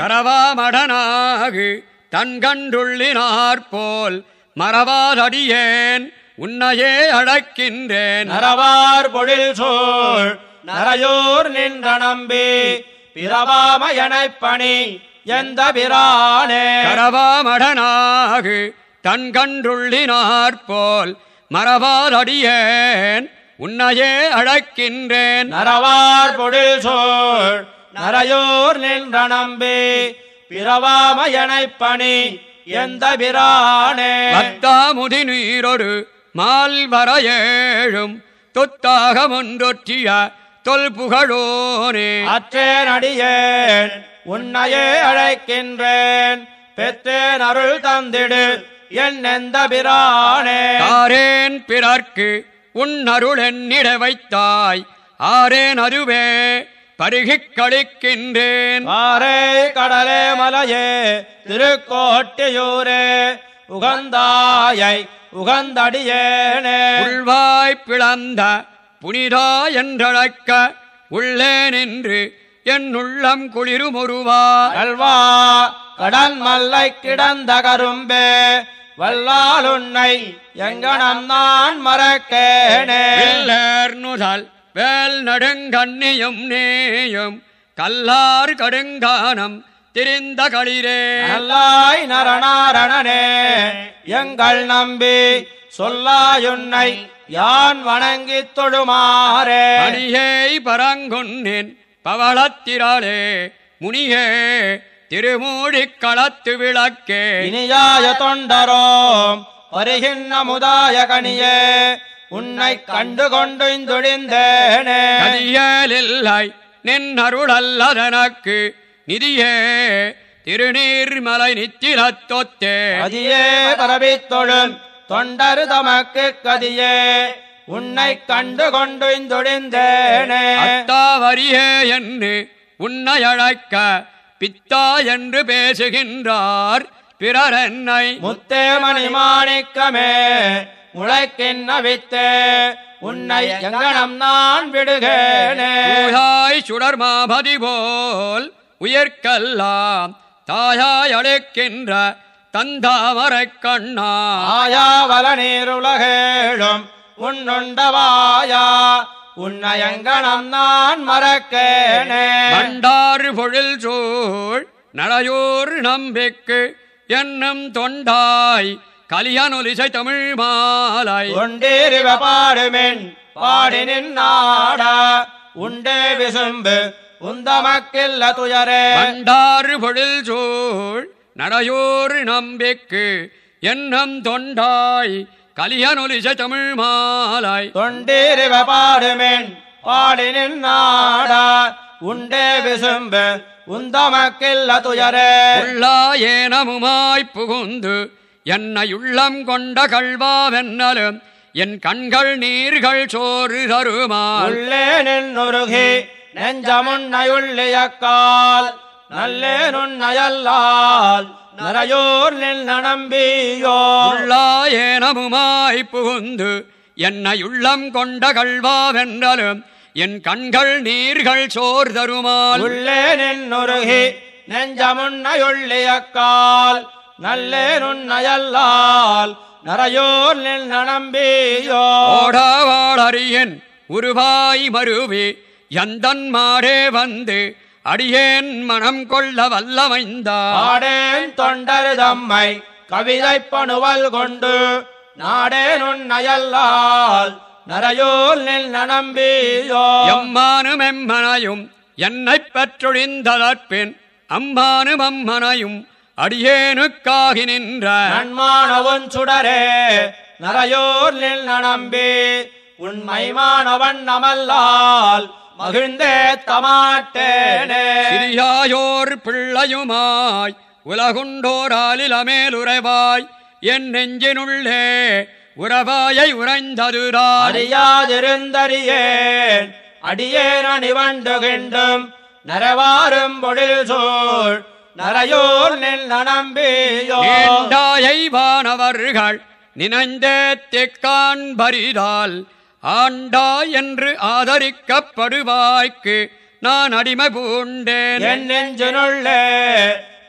கரவாமடனாகு தன்கண்டுள்ளினாற்போல் மறவாதடியேன் உன்னையே அழைக்கின்றேன். நரவார் பொழில் சோழ் நரையூர் நின்ற நம்பி பிரபாமயனைப் பணி எந்த பிரானே. கரவாமடனாகு தன்கண்டுள்ளினாற்போல் மறவாதடியேன் உன்னையே அழைக்கின்றேன். நரவார் பொழில் சோழ் நரையூர் நின்ற நம்பி பிரபாமயனைப் பணி எந்த பிரானே? பத்தாமுதி நீரொரு மால்வரையேழும் தொத்தாக ஒன்றொற்றிய தொல்புகழோனே. அற்றேன் அடியேன் உன்னையே அழைக்கின்றேன். பெற்றேன் அருள் தந்திடு என் எந்த பிரானே? தாரேன் பிறர்க்கு உன் அருள் என்னிட வைத்தாய் ஆரேன் அதுவே பருகிக் கழிக்கின்றேன் ஆரே கடலே மலையே திருக்கோட்டியூரே உகந்தாயை உகந்தடியேனே. உள்வாய் பிளந்த புனிதா என்றழைக்க உள்ளே நின்று என் உள்ளம் குளிருமொருவா. கல்வா கடன் மல்லை கிடந்த கரும்பே வல்லால் உன்னை எங்கனம் நான் மறக்கேனே. நுதல் வேல் நடுங்கண்ணியும் நேயும் கல்லார் கடுங்கானம் திரிந்த களிரே. நல்லாய் நரணாரணனே எங்கள் நம்பி சொல்லாயுன்னை யான் வணங்கித் தொழுமாறே. அடியை பரங்குன்னேன் பவளத்திராளே முனியே திருமூழிக் களத்து விளக்கே. இனியாய தொண்டரோம் வருகின்ற முதாய கனியே உன்னை கண்டு கொண்டு இந்துழிந்தேனே. கதியலில்லை நின் அருளல்லதனக்கு நிதியே திருநீர்மலை நித்திலத்தொத்தே அதியே பரவித் தொழும் தொண்டரு தமக்கு கதியே. உன்னை கண்டு கொண்டு இந்துழிந்தேனே. அத்தாவரியே என்று உன்னை அழைக்க பித்தா என்று பேசுகின்றார் பிறர் என்னை முத்தே மணி மாணிக்கமே. முளைக்கின்ன வித்தே? உன்னை எங்கனம் நான் விடுகேனே? தூயாய் சுடர் மாபதி போல் உயர்க்கல்லாம் தாயாய் அழைக்கின்ற தந்தாமரைக் கண்ணா. ஆயாவல நீருலகேழும் உன்னுண்டவாயா உன்னை எங்கனம் நான் மறக்கேனே? மண்டாறு பொழில் சூழ் நடையூர் நம்பிக்கு என்னும் தொண்டாய் கலியனொலிசை தமிழ் மாலை. கொண்டேறிவ பாடுமென் பாடி நின்னாடா உண்டே விசும்பு உந்தமக்கில்ல துயரே. மண்டாறு பொழில் சூழ் நடையூர் நம்பிக்கு என்னும் தொண்டாய் கலியனொலிசை தமிழ் மாலை. தொண்டேறிவ பாடுமென் பாடி நின்னாடா உண்டே விசும்பு உந்தமக்கில்ல துயரே. உள்ளாயேனமுமாய் புகுந்து என்னை உள்ளம் கொண்ட கல்வாவென்னலும் என் கண்கள் நீர்கள் சோறு நின்னுருகி நெஞ்சமுன்னையுள்ளியக்கால் நல்லே நுண்ணயல்லால் நரையோர் நில் நம்பியோ உள்ளாயேனமுமாய் புகுந்து என்னை உள்ளம் கொண்ட கல்வாவென்றலும் என் கண்கள் நீர்கள் சோர் தருமால். உள்ளே நின்னுருகி நெஞ்சமுன்னையுள்ளியக்கால் நல்லே நுண்ணயல்லால் நரையோர் நில் நம்பியோ ஓடாவாளறியன் உருவாய் மருவி எந்தன் மாடே வந்து அடியேன் மனம் கொள்ள வல்லமைந்தா. பாடேன் தொண்டர் தம்மை கவிதை பணுவல் கொண்டு நாடே நுண்ணயல்லால் நரையோல் நில் நம்பியோ எம்மானும் எம்மனையும் என்னைப் பெற்றொழிந்ததற்பின் அம்மானும் அம்மனையும் அடியேனுக்காகி நின்ற நன்மானவன் சுடரே நரையோர் நில் நம்பி உண்மைமானவன் நமல்லால் மகிழ்ந்தே தமாட்டேனே. சிறியாயோர் பிள்ளையுமாய் உலகுண்டோராலிலமேலுறைவாய் என் நெஞ்சினுள்ளே உறவாயை உறைந்ததுதான் அறியாதிருந்தறியேன் அடியேன் அணிவண்டுகின்றும் நரவாரும் பொழில் சூழ் நரையோர் நில் நம்பியோ ஏண்டாயை வானவர்கள் நினைந்தே திக்கான் பரிதால் ஆண்டா என்று ஆதரிக்கப்படுவாய்க்கு நான் அடிமை பூண்டேன். என் நெஞ்சினுள்ளே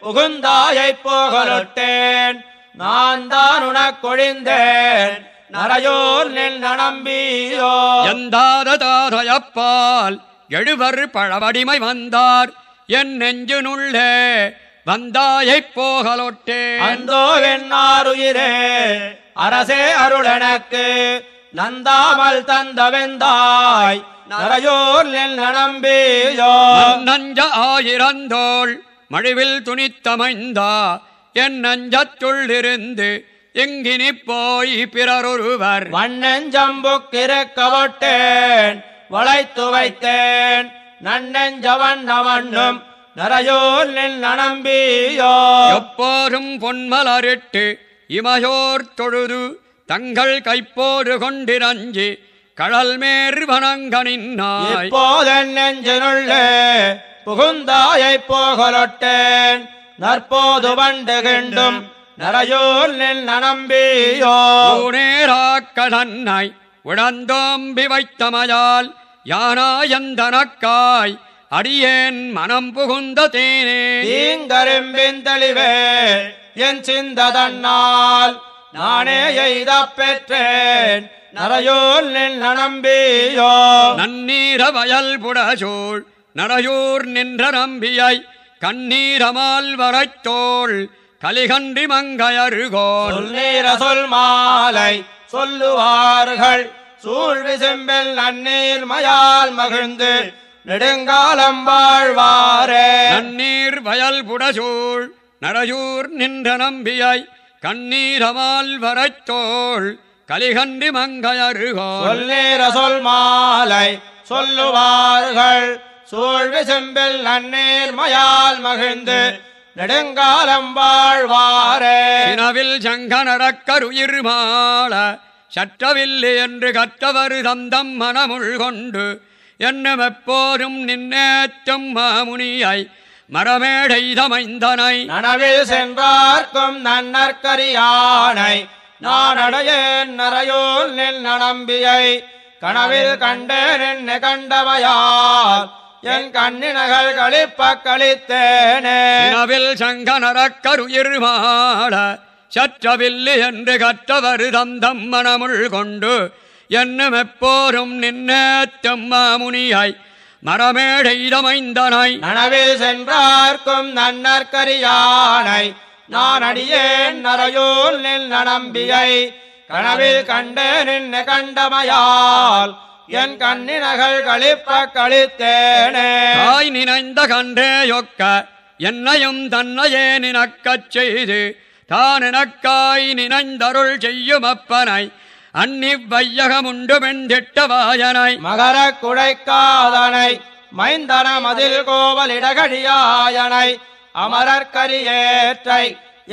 புகுந்தாயைப் போகலொட்டேன். நான் தான் உனக்கொழிந்தேன் நரையோர் நின் நம்பியோ எந்தாத தாதையப்பால் எழுவர் பழவடிமை வந்தார். என் நெஞ்சினுள்ளே வந்தாயைப் போகலொட்டேன் அந்தோ வெண்ணாருயிரே அரசே அருளனக்கு நந்தாமல் தந்தவெந்தாய் நரையோர் நம்பியோ நஞ்ச ஆயிரந்தோள் மழிவில் துணித்தமைந்தா என் நஞ்சத்துள்ளிருந்து எங்கினி போய் பிறரொருவர். வண்ணஞ்சம்புக்கிருக்கவட்டேன் வளைத்து வைத்தேன் நன்னெஞ்சவன் நமண்ணும் நரையோர் நின் நம்பியோ எப்போதும் பொன்மலரிட்டு இமையோர் தொழுது தங்கள் கைப்போடு கொண்டிரஞ்சி கடல் மேற் வனங்கனின்னாய் இப்போதென் நெஞ்சினுள்ளே புகுந்தாயைப் போகலொட்டேன். நற்போது வண்டு கிண்டும் நரையோர் நின் நம்பியோ ஊனேராக்கடன்னாய் உடந்தோம்பி வைத்தமையால் யானாயந்தனக்காய் அடியேன் மனம் புகுந்த தேனே. தீங்கரும்பின் தெளிவே என் சிந்ததன்னால் நானே எய்தப் பெற்றேன். நரையோர் நின் நம்பியோ நன்னீர வயல் புடசூழ் நரையூர் நின்ற நம்பியை கண்ணீரமால் வரைத்தோள் கலிகன்றி மங்கையருகோன் சொல்நீர சொல் மாலை சொல்லுவார்கள். சூழ் விசும்பில் நன்னீர் மயால் மகிழ்ந்து நெடுங்காலம் வாழ்வாரே. நன்னீர் வயல் புடசூழ் நரையூர் நின்ற நம்பியை கண்ணீரமால் வரைத்தோள் கலிகன்றி மங்கையருகோன் சொல்நீர சொல் மாலை சொல்லுவார்கள். சூழ் விசும்பில் நன்னீர் மயால் மகிழ்ந்து நெடுங்காலம் வாழ்வாரே. சினவில் சங்கனரக்கருயிர் மாள சற்றவில்லை என்று கற்றவர் தந்தம் மனமுள் கொண்டு என்னும் எப்போதும் நின்னேற்றும் மாமுனியை மரமேடை தமைந்தனை. நனவில் சென்றார்க்கும் நன்னற்கரியானை நான் அடையேன் நரையோல் நின் நம்பியை கனவில் கண்டேன் என்ன கண்டவையால் என் கண்ணினகள் கழிப்ப கழித்தேனே சினவில் சங்கனரக்கருயிர் மாள சற்றவில்லை என்று கற்றவர் தந்தம் மனமுள் கொண்டு என்னும் எப்போதும் நின்னேற்றும் மாமுனியை மரமேடை தமைந்தனை நனவில் சென்றார்க்கும் நன்னற்கரியானை நான் அடியேன் நரையோல் நின் நம்பியை கனவில் கண்டேன் என்ன கண்டமையால் என் கண்ணினகள் கழிப்ப கழித்தேனே தாய் நினைந்த கன்றேயொக்க என்னையும் தன்னையே நினக்கச் செய்து தான் எனக்காய் நினைந்தருள் செய்யும் அப்பனை அன்னி வையகமுண்டு பெண்டிட்டவாயனை மகர குடைக்காதனை மைந்தன மதில் கோவலிடகடியாயனை அமரற்கரியேற்றை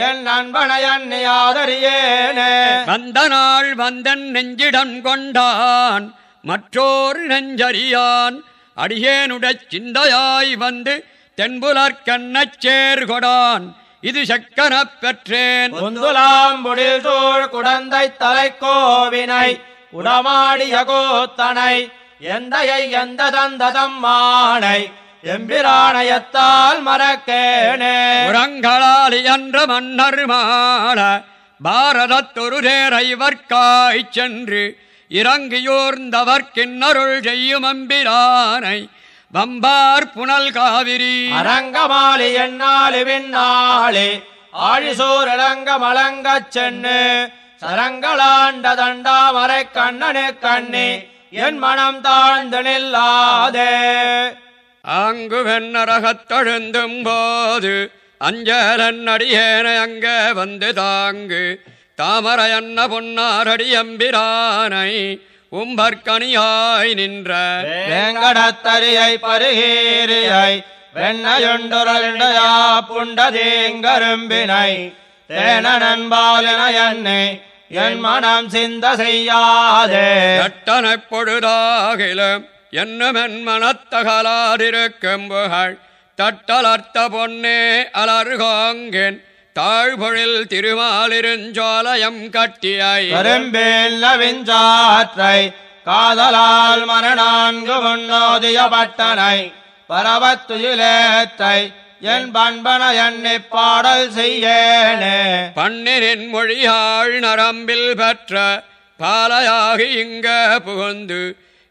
என் நண்பனை அன்னி ஆதரியேனே வந்த நாள் வந்தன் நெஞ்சிடம் கொண்டான் மற்றோர் நெஞ்சறியான். அடியேனுடச் சிந்தையாய் வந்து தென்புலற்கண்ணச் சேர்கொடான். இது செக்கனப் பெற்றேன். முந்துலாம்புடில் தோள் குடந்தை தலைக்கோவினை உடமாடிய கோத்தனை எந்தையை எந்த தந்ததம் மானை எம்பிராணயத்தால் மறக்கேனே. உரங்களால் என்ற மன்னர் மாள பாரதத்தொரு தேரைவர்க்காய்ச் சென்று இறங்கியோர்ந்தவர் கிண்ணருள் செய்யும் அம்பிரானை வம்பார் புனல் காவிரி. அரங்கமாலி என்னாலி விண்ணாளி ஆழிசோர் இளங்க மலங்கச் சென்னு சரங்களாண்ட தண்டாமரை கண்ணனு கண்ணி என் மனம் தாழ்ந்து நில்லாதே. ஆங்கு வெண்ணரகத்தொழுந்தும் போது அஞ்சலன் அடியேன அங்க வந்து தாங்கு தாமரையன்ன பொன்னாரடி அம்பிரானை உம்பற்கனியாய் நின்ற வேங்கடத்தரியை பருகீரியை வெண்ணையுண்டுரண்டயா புண்டதீங்கரும்பினை தேனனன்பாலினையன்னை என் மனம் சிந்த செய்யாதே. எட்டனைப் பொழுதாகிலும் என்னமென் மனத்தகலாதிருக்கும் புகழ் தட்டலர்த்த பொன்னே அலர்கோங்கின் தாழ்பொழில் திருமாலிருஞ்சோலயம் கட்டியாய். கரும்பில் நவிஞ்சாற்றை காதலால் மரணான்கு முன்னோதிய பட்டனை பரவத்துயிலேத்தை என் பண்பன எண்ணி பாடல் செய்யேனே. பண்ணினின் மொழியாள் நரம்பில் பெற்ற பாலையாகி இங்க புகுந்து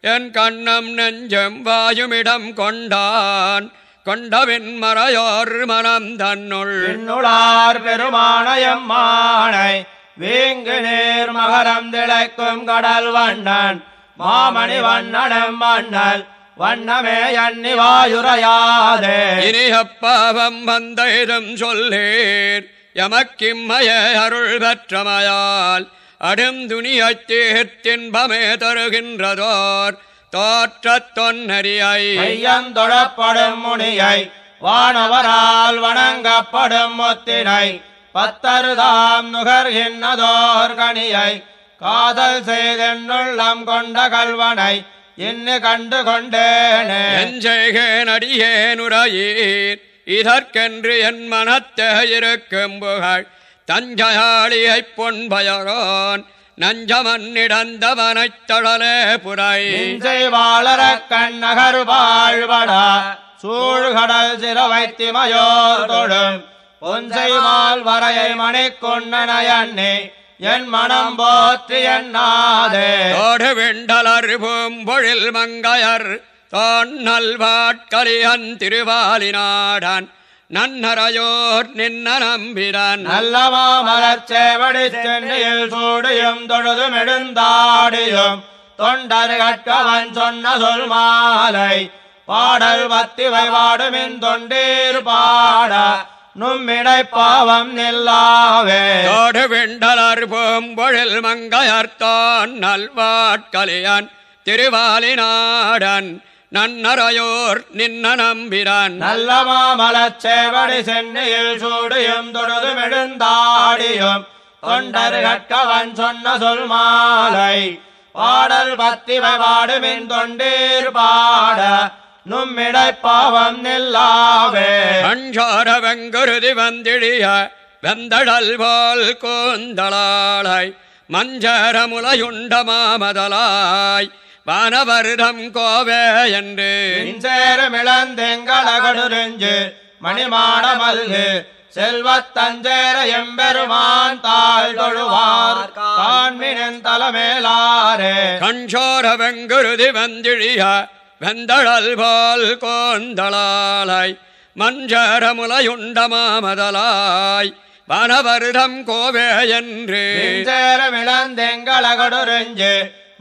என் கண்ணம் நெஞ்சம் வாயுமிடம் கொண்டான். கொண்டவின் மறையோர் மனம் தன்னுள். விண்ணுளார் பெருமானயம்மானை வீங்கு நீர் மகரம் திளைக்கும் கடல் வண்ணன் மாமணி வண்ணனம் மன்னல் வண்ணமே எண்ணி வாயுரையாதே இனி அப்பாவம் வந்தேதும் சொல்லீர் எமக்கிம்மைய அருள் பெற்றமையால் அடும் துணியைத் தீர்த்தின்பமே தருகின்றதோர் தோற்றத் தொன்னரியை மையந்தொழப்படும் முனியை வானவரால் வணங்கப்படும் முத்தினை பத்தருதாம் நுகர்கின்றதோர் கனியை காதல் செய்தென்னுள்ளம் கொண்ட கல்வனை இன்னு கண்டு கொண்டேனே. அடியேனுரையீர் இதற்கென்று என் மனத்தே இருக்கும் புகழ் தஞ்சையாளியைப் பொன்பயரோன் நஞ்சமன்னிடந்தவனைத் தழலே புரை. வாழற கண்ணகர் வாழ்வடா. சூழ்கடல் சிறவைத்திமையோர் தொடும் பொஞ்சை மால் வரையை மணிக்கொண்டனையண்ணே என் மனம் போற்றி எண்ணாதே. தோடு விண்டலர் பூம்பொழில் மங்கையர். தோன்னல் வாட்கலியன் திருவாலினாடன். நன்னரையோர் நின்ன நம்பிரான் நல்லமா மலர்ச்சேவடி சென்னையில் சூடியும் தொழுதும் எழுந்தாடியும் தொண்டர் கட்டவன் சொன்ன சொல் மாலை பாடல் பத்திவை வாடுமின் தொண்டீர் பாட நும்மிடை பாவம் நில்லாவே. தோடு விண்டலர் பூம்பொழில் மங்கையர் தோன்னல் வாட்கலியன் திருவாலினாடன் நன்னரையோர் நின்ன நம்பிரான் நல்லமா மலர்ச்சேவடி சென்னையில் சூடியும் தொழுதும் எழுந்தாடியும் தொண்டர் கட்டவன் சொன்ன சொல் மாலை. பாடல் பத்திவை பாடுமின் தொண்டீர் பாட நும்மிடை பாவம் நில்லாவே. கஞ்சோர வெங்குருதி வந்திழிய வெந்தடல் போல் கூந்தளாளாய் மஞ்சரமுலையுண்ட மாமதலாய். வானவருடம் கோவே என்று. சேரும் இளந்தெங்களகடுறிஞ்சு மணிமாட மல்கு செல்வத்தஞ்சேர எம்பெருமான் தாழ் தொழுவார் காண்மினின் தலைமேலாரே கஞ்சோர வெங்குருதி வந்திழிய வெந்தழல் போல் கோந்தளாளாய் மஞ்சரமுலையுண்ட மாமதலாய் வானவருடம் கோவே என்று. சேரும்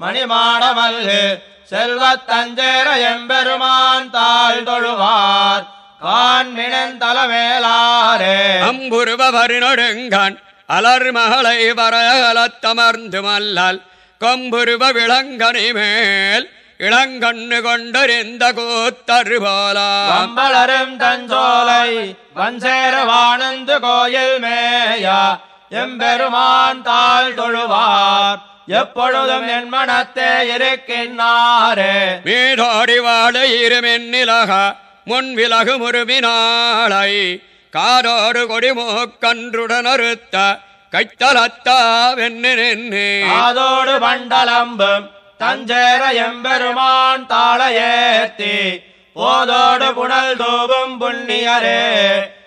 இளந்தெங்களகடுறிஞ்சு மணிமாட மல்கு செல்வத்தஞ்சேர எம்பெருமான் தாழ் தொழுவார் காண்மினின் தலைமேலாரே அம்புருபவரு நடுங்கண் அலர் மகளை வரையலத்தமர்ந்து மல்லல். கொம்புருவ விளங்கனி மேல் இளங்கண்ணு கொண்டறிந்த கூத்தரு போலாம் தஞ்சோலை வஞ்சேர வானந்து கோயில் மேயா எம்பெருமான் தாழ் தொழுவார் எப்பொழுதும் என் மனத்தே இருக்கின்றாரே மீதோடி வாழ இருமென்னிலக முன் விலகு முருவினாளை காதோடு கொடி மூக்கன்றுடன் அறுத்த கைத்தலத்தாவென்னு நின்று. அதோடு பண்டலம்பும் தஞ்சேர எம்பெருமான் தாள ஏத்தி போதோடு புனல் தூபும் புண்ணியரே.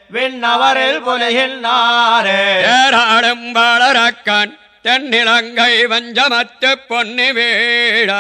விண்ணவரில் புலிகின்றாரே. ஏராளும் வளரக்கண் தென்னிலங்கை வஞ்சமத்து பொன்னி வீழ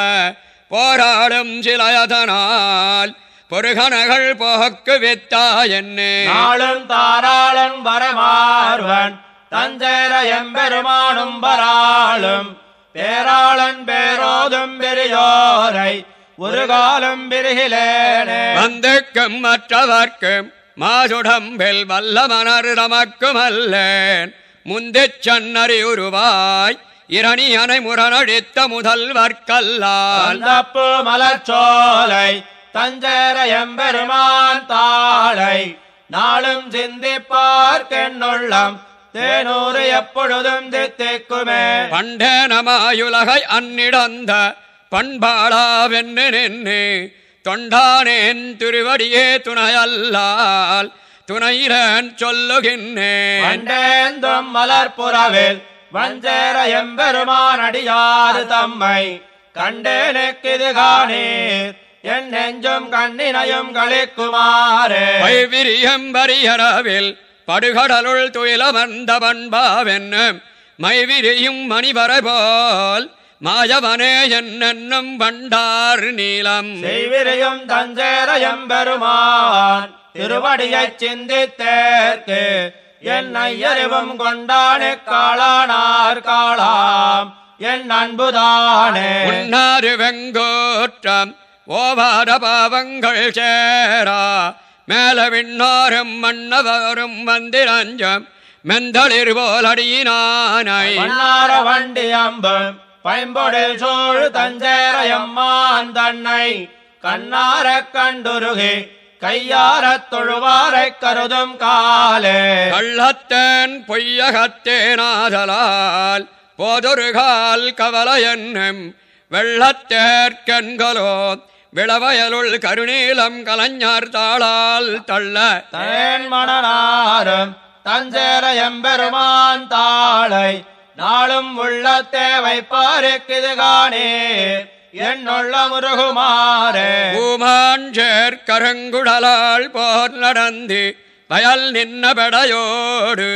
போராடும் சிலையதனால் பொருகனகள் போக்கு வித்தா என்னே. நாளும் தாராளன் வரமார்வன் தஞ்சேர எம்பெருமானும் வராளும். பேராளன் பேரோதும் பெரியோரை ஒரு காலம் பிரிகிலேனே வந்துக்கும் மற்றவர்க்கும் மாசுடம்பில் வல்ல மனர் தமக்கும் அல்லேன் முந்திச் சன்னறி உருவாய் இரணியனை முரணடித்த முதல்வர்க்கல்லால் அந்தப்பு மலர்ச்சோலை தஞ்சேர எம்பெருமான் தாளை. நாளும் சிந்திப்பார்க்கென்னுள்ளம் தேனூறு எப்பொழுதும் தித்திக்குமே. பண்டேனமாயுலகை அந்நிடந்த பண்பாளாவென்று நின்று தொண்டானேன் திருவடியே துணையல்லால் துணையிலன் சொல்லுகின்றேன். மலர்புறவில் வஞ்சேர எம்பெருமான் அடியாறு தம்மை கண்டேனுக்கு இது காணீர். என் நெஞ்சும் கண்ணினையும் களிக்குமாறு வைவிரியம் வரியரவில் படுகடலுள் துயிலமர்ந்த பண்பாவென்னும் மைவிரியும் மணிவரை போல் மாயவனே என்னென்னும் வண்டார் நீலம் செய்விரையும் தஞ்சேரையும் பெருமான் திருவடியைச் சிந்தித்தேற்கு என் ஐயறிவும் கொண்டானே காளானார் காளாம் என் அன்புதானே. உன்னாறு வெங்கோற்றம் ஓவாத பாவங்கள் சேரா மேல விண்ணோரும் மன்னவரும் வந்திரஞ்சம் மெந்தளிர் போல் அடியினானை. மன்னார வண்டி அம்பும் பைம்பொழில் சூழ் தஞ்சேரையம்மான் தன்னை கண்ணாரக் கண்டுருகி கையாரத் தொழுவாரைக் கருதும் காலே. கள்ளத்தேன் பொய்யகத்தேனாதலால் போதொரு கால் கவலை என்னும் வெள்ளத்தேற்கண்களோ விளவயலுள் கருநீலம் கலைஞர் தாளால் தள்ள. தேன் மணனாரும் தஞ்சேர எம்பெருமான் தாளை நாளும் உள்ளத்தே வைப்பாருக்கிது காணே. என்னுள்ள முருகுமாறே பூமாஞ்சேர் கருங்குடலால் போர் நடந்து வயல் நின்ன பெடையோடு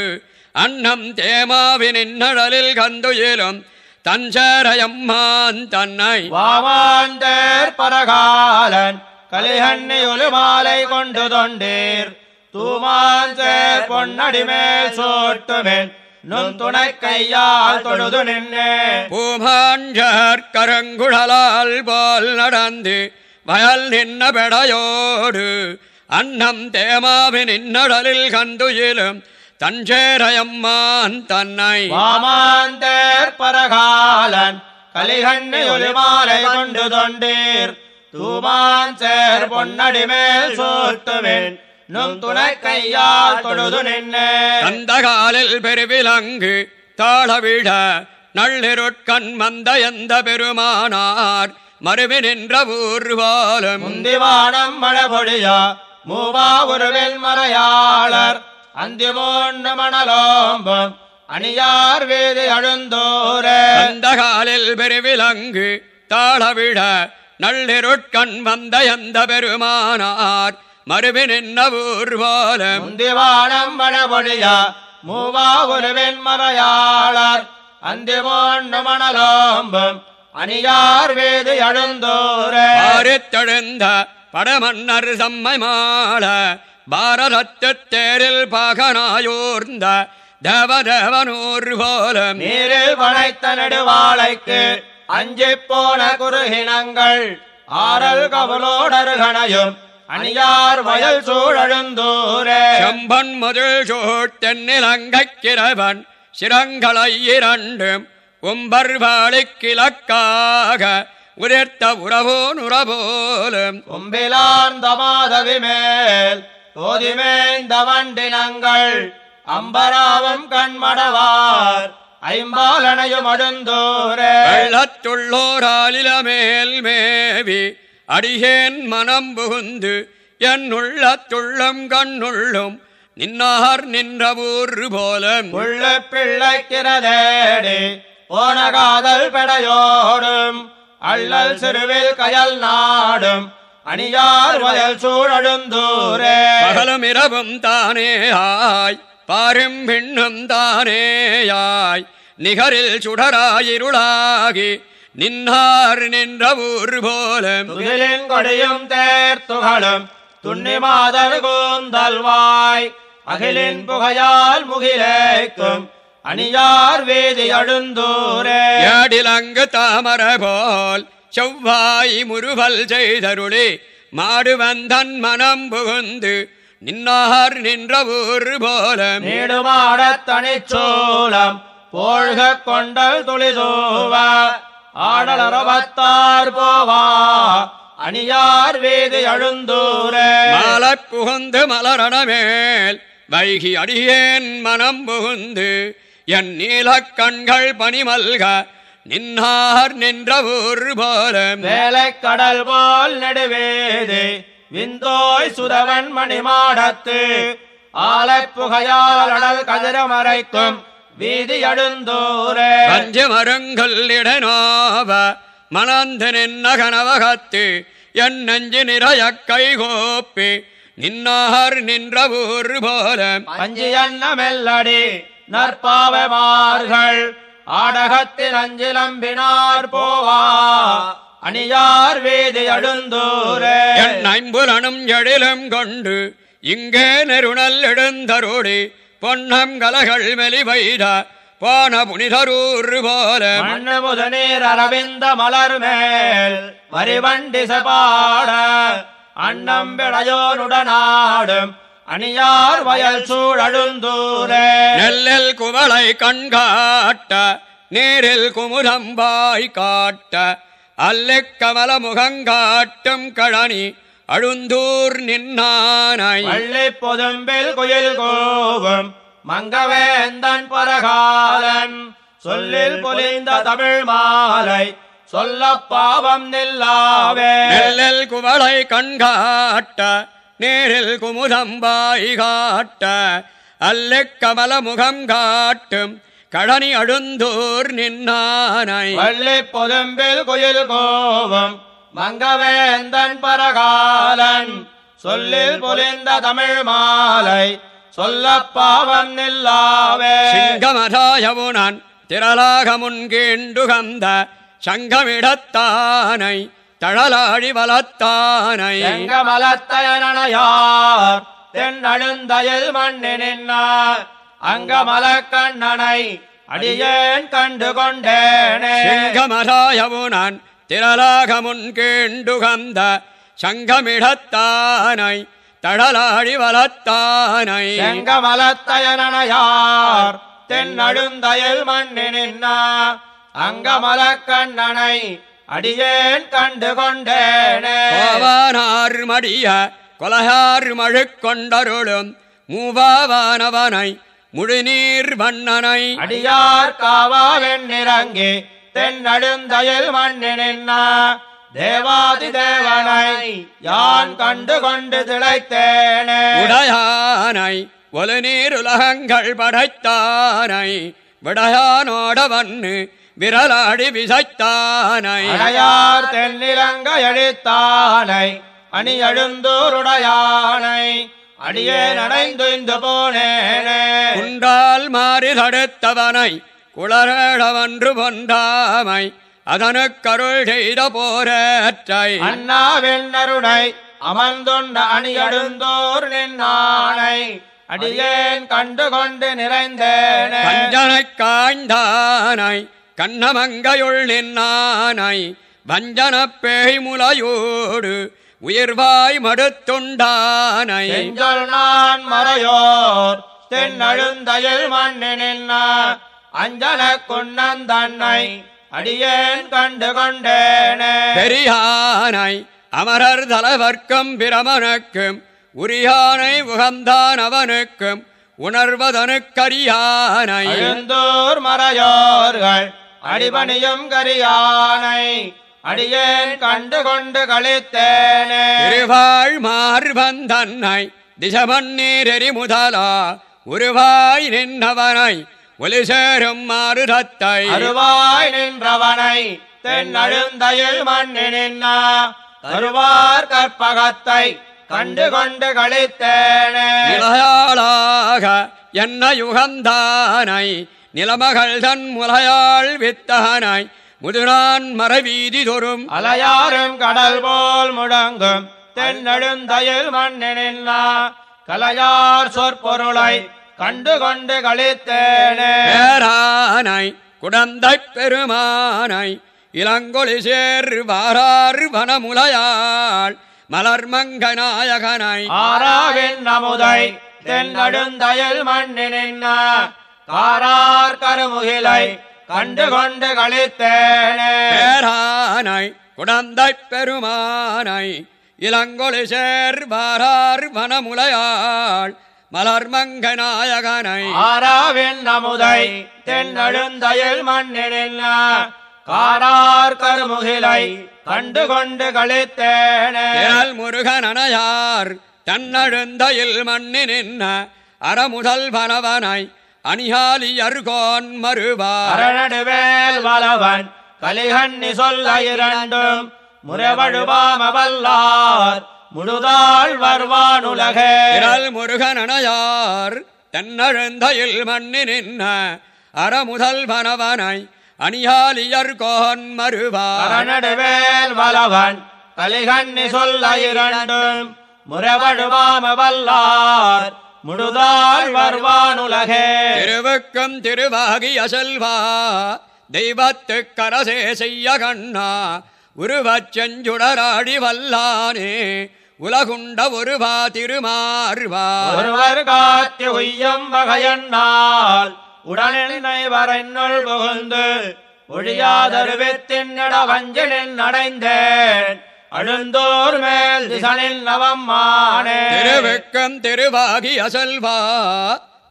அன்னம் தேமாவி நின்னடலில் கந்துயிலும் தஞ்சரையம்மான் தன்னை. வாமாந்தேர் பரகாலன் கலிஹண்ணி ஒலுமாலை கொண்டு தொண்டீர். தூமாஞ்சேர் பொன்னடிமேல் சோட்டுமென் நும் துணை கையால் தொழுது நின்னே பூமாஞ்சர் கருங்குழலால் போல் நடந்து வயல் நின்ன பெடையோடு அன்னம் தேமாவி நின்னடலில் கந்துயிலும் தஞ்சேரையம்மான் தன்னை. வாமாந்தேர் பரகாலன் கலிகண்ணி ஒலிமாலை கொண்டு தொண்டீர். தூமாஞ்சேர் பொன்னடிமேல் சோட்டுமென் நும் துணை கையால் தொழுது நின்னே அந்த காலில் பெருவிலங்கு தாளவிழ நள்ளிருட்கண் மந்த எந்த பெருமானார் மறுவி நின்ற ஊர் போலும் முந்திவானம் மழை பொழியா மூவா உருவில் மறையாளர். அந்திமோண்டு மணலோம்பும் அணியார் வீதி அழுந்தோரே. அந்த காலில் பெருவிலங்கு தாளவிழ நள்ளிருட்கண் வந்த எந்த பெருமானார் மறுவி நின்ற ஊர் போலும் முந்திவானம் மழை பொழியா மூவா உருவில் மறையாளர். அந்திமோண்டு மணலோம்பும் அணியார் வீதி அழுந்தோரே. பாரித்தெழுந்த படமன்னர் செம்மை மாள பாரதத்து தேரில் பாகனாயூர்ந்த தேவதேவனூர் போலும் நீரில் வளைத்த நெடுவாளைக்கு அஞ்சிப் போன குறுகினங்கள் ஆரல் கவலோடருகணையும் அணியார் வயல் சூழழுந்தூரே. செம்பன் முதல் சோட்டென்னிலங்கைக்கிரவன் சிரங்களை இரண்டும் உம்பர்வாளி கிழக்காக உதிர்த்த உறவோன் உறவோலும் கும்பிலார்ந்த மாதவி மேல் தோதிமேய்ந்த வண்டினங்கள் அம்பராவும் கண்மடவார் ஐம்பாலனையும் அடுந்தூரே வெள்ளத்துள்ளோராலில மேல் மேவி அடியேன் மனம் புகுந்து என் உள்ளத்துள்ளம் கண்ணுள்ளும் நின்னார் நின்ற ஊர் போலும். உள்ள பிள்ளைக்கிறதேடி போன காதல் பெடையோடும் அள்ளல் சிறுவில் கயல் நாடும் அணியார் வயல் சூழழுந்தூரே பகலும் இரவும் தானே ஆய் பாரும் பின்னும் தானேயாய் நிகரில் சுடராயிருளாகி நின்னார் நின்ற ஊர் போலும் துகிலின் கொடியும் தேர்த்துகளும் துண்ணி மாதர் கூந்தல்வாய் அகிலின் புகையால் முகிலேக்கும் அணியார் வேதி அழுந்தூரே ஏடிலங்கு தாமர போல் செவ்வாய் முறுவல் செய்தருளி. மாடுவந்தன் மனம் புகுந்து நின்னார் நின்ற ஊர் போலும் நீடுமாடத் தனிச்சோலம் போழ்க கொண்டல் துளிதூவ. ஆடலரவத்தார் போவா. அணியார் வேதி அழுந்தூரே. மாலப் புகுந்து மலரணமேல் வைகி அடியேன் மனம் புகுந்து என் நீலக் கண்கள் பனிமல்க நின்னார் நின்ற ஊர் போலும் வேலைக் கடல் போல் நெடுவேதி விந்தோய் சுதவன் மணிமாடத்து. ஆலைப் புகையால் அடல் கதிரமறைக்கும் வீதி அழுந்தூரே பஞ்ச மருங்கல் இடனோவ மணந்து நின்ன கனவகத்து என் நெஞ்சு நிறைய கைகோப்பி நின்னார் நின்ற ஊர் போல. பஞ்சியன்ன மெல்லடி நற்பாவமார்கள் ஆடகத்தில் அஞ்சிலம்பினார் போவா. அணியார் வீதி அடுந்தூரே. என் ஐம்புலனும் எழிலும் கொண்டு இங்கே நெருணல் எழுந்தருடி பொன்னம் கலகள் மெலிவைத போன புனிதரூர் போல. மண்ணு முதநீர் அரவிந்த மலர் மேல் வரிவண்டி செபாட அன்னம் விளையோனுடனாடும் அணியார் வயல் சூழழுந்தூரே நெல்லில் குவளை கண்காட்ட நேரில் குமுதம்பாய் காட்ட அல்லக் கமல முகங்காட்டும் கழனி அழுந்தூர் நின்னானை வள்ளி பொதும்பில் குயில் கோவும் மங்கவேந்தன் பரகாலன். சொல்லில் பொலிந்த தமிழ் மாலை சொல்ல பாவம் நில்லாவே. நெல்லில் குவளை கண்காட்ட நேரில் குமுதம்பாய் காட்ட அல்லக் கமல முகம் காட்டும் கழனி அழுந்தூர் நின்னானை வள்ளி பொதும்பில் குயில் கோவும் மங்கவேந்தன் பரகாலன் சொல்லில் பொலிந்த தமிழ் மாலை சொல்ல பாவம் நில்லாவே. சிங்கமதாயவுனான் திரளாக முன்கீண்டுகந்த சங்கமிடத்தானை தழலாழி வளத்தானை. எங்கமலத்தயனையார் தென்னழுந்தயல் மண்ணி நின்னார் அங்கமலக்கண்ணனை அடியேன் கண்டு கொண்டேனே சிங்கமதாயவுனான் திரளாக முன்கீண்டுகந்த சங்கமிடத்தானை தழலாழி வளத்தானை. செங்கமலத்தயனையார் தென்னழுந்தயல் மண்ணி நின்னார் அங்கமலக்கண்ணனை அடியேன் கண்டு கொண்டேனே கோவானார் மடிய கொலையார் மழுக்கொண்டருளும் மூவாவானவனை முழுநீர் வண்ணனை. அடியார் காவாவெண்ணிறங்கி தென்னழுந்தயல் மண்ணி நின்னா தேவாதி தேவனை யான் கண்டு கொண்டு திளைத்தேனே. உடையானை ஒரு நீர் உலகங்கள் படைத்தானை விடையானோடவன்னு விரலாடி விசைத்தானை. அடையார் தென்னிலங்க எழுத்தானை அணி எழுந்தூருடையானை அடியே நடைந்துய்ந்து போனேனே. குண்டால் மாறி தடுத்தவனை குளரடவன்று பொந்தாமை அதனுக்கருள் செய்த போரற்றை. அண்ணாவெண்ணருடை அமர்ந்துண்ட அணி எழுந்தோர் நின்னானை அடியேன் கண்டு கொண்டு நிறைந்தேனே. கஞ்சனைக் காய்ந்தானை கண்ணமங்கையுள் நின்னானை வஞ்சனப் பேய் முலையோடு உயிர்வாய் மடுத்துண்டானை. நான் மறையோர் தென்னழுந்தயல் மண்ணி நின்னா அஞ்சன குன்னந்தன்னை அடியேன் கண்டு கொண்டேனே. பெரியானை அமரர் தலைவர்க்கும் பிரமனுக்கும் உரியானை உகந்தான் அவனுக்கும் உணர்வதனுக்கரியானை. எழுந்தோர் மறையோர்கள் அடிபணியும் கரியானை அடியேன் கண்டு கொண்டு கழித்தேனே திருவாழ் மார்பந்தன்னை திசமண்ணீரெறி முதலா உருவாய் நின்றவனை ஒலி சேரும் மாறுதத்தை அருவாய் நின்றவனை தென்னழுந்தயில் மண்ணி நின்னா கருவார் கற்பகத்தை கண்டு கொண்டு கழித்தேனே இளையாளாக என்ன யுகந்தானை நிலமகள் தன் முலையாள் வித்தகனாய் முதுரான் மரவீதி தொறும். அலையாரும் கடல் போல் முடங்கும் தென்னெழுந்தயில் மண்ணி நின்னா கலையார் சொற்பொருளை கண்டு கொண்டு கழித்தேனே பேரானை குடந்தைப் பெருமானை இளங்கொழி சேர் வாரார் வனமுலையாள் மலர்மங்க நாயகனை ஆராவின் நமுதை தென்னெழுந்தயில் மண்ணி நின்னா காரார் கருமுகிலை கண்டு கொண்டு கழித்தேனே பேரானை குடந்தைப் பெருமானை இளங்கொழி சேர் வாரார் வனமுலையாள் மலர்மங்க நாயகனை ஆராவின் நமுதை தென்னெழுந்தயில் மண்ணி நின்னா காரார் கருமுகிலை கண்டு கொண்டு கழித்தேனே திரள் முருகன் அணையார் தன்னழுந்தையில் மண்ணி நின்ன அறமுதல் வனவனை அணியாலி அருகோன் மறுவார். அரணடுவேல் வலவன் கலிகண்ணி சொல்ல இரண்டும் முறைவழுவாம வல்லார். முழுதாள் வருவானுலகே. திரள் முருகனனையார் தென்னழுந்தையில் மண்ணி நின்ன அறமுதல் வனவனை அணியாலியர் கோன் மறுவார். அரணடுவேல் வலவன் கலிகண்ணி சொல்ல இரண்டும் முறைவழுவாம வல்லார் முழுதாள் வருவானுலகே. திருவுக்கும் திருவாகிய செல்வா தெய்வத்து கரசே செய்ய கண்ணா உருவச் செஞ்சுடராடி வல்லானே உலகுண்ட ஒருவா திருமாறுவா. ஒருவர் காத்தி உய்யம் வகையண்ணால் உடனென்னை வரைநுள் புகுந்து ஒழியாதருவித்தின்னிட வஞ்சனில் நடைந்தேன். அழுந்தோர் மேல் திசனில் நவம்மானே திருவுக்கும் திருவாகிய செல்வா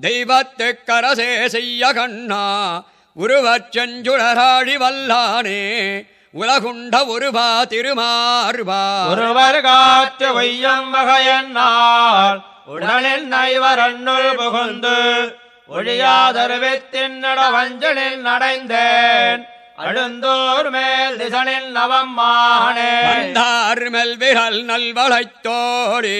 தெய்வத்து கரசே செய்ய கண்ணா. உருவச் செஞ்சுடராடி வல்லானே. உலகுண்ட ஒருவா திருமாறுவா ஒருவர் காத்து உய்யம் வகையண்ணால் உடனில் நைவரண்ணுள் புகுந்து ஒழியாதருவித்தின்னிட வஞ்சனில் நடைந்தேன். அழுந்தோர் மேல் திசனில் நவம்மானே வந்தார் மெல்விரல் நல்வளைத்தோடி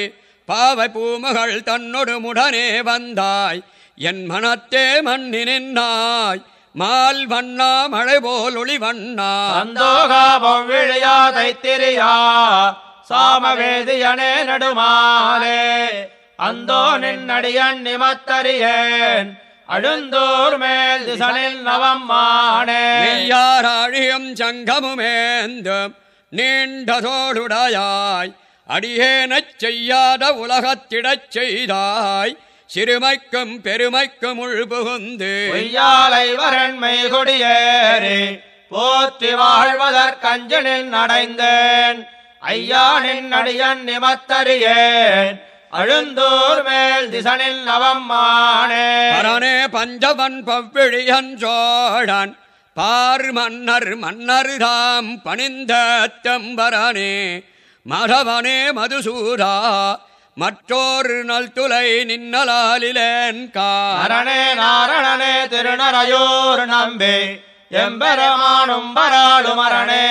பாவை பூமுகள் தன்னொடு முடனே வந்தாய். என் மனத்தே மண்ணி நின்னாய். மால் வண்ணா மழை போல் ஒளி வண்ணா. சந்தோகா பொவ்விழியா தைத்திரியா சாமவேதியனே நடுமாலே. அந்தோ நின்னடியன் நிமத்தறியேன் அழுந்தோர் மேல் திசனில் நவம்மானே. மெய்யாராழியும் சங்கமுமேந்தும் நீண்டதோடுடையாய் அடியேனச் செய்யாத உலகத்திடச் செய்தாய் சிறுமைக்கும் பெருமைக்கும் உள்புகுந்து பொய்யாலை வரண்மை கொடியேறி போற்றி வாழ்வதற்கஞ்சனில் நடைந்தேன். ஐயானின் அடியன் நிமத்தறியேன். அழுந்தோர் மேல் திசனில் நவம்மானே பரனே பஞ்சவன் பவ்விழியன் சோழன் பார் மன்னர் மன்னர் தாம் பணிந்த தம்பரனே மதவனே மதுசூதா மற்றோர் நல்துளை நின்னலாலிலேன் கார அரணே நாரணனே திருநரையூர் நம்பி. எம்பெருமானும் பராளும் அரணே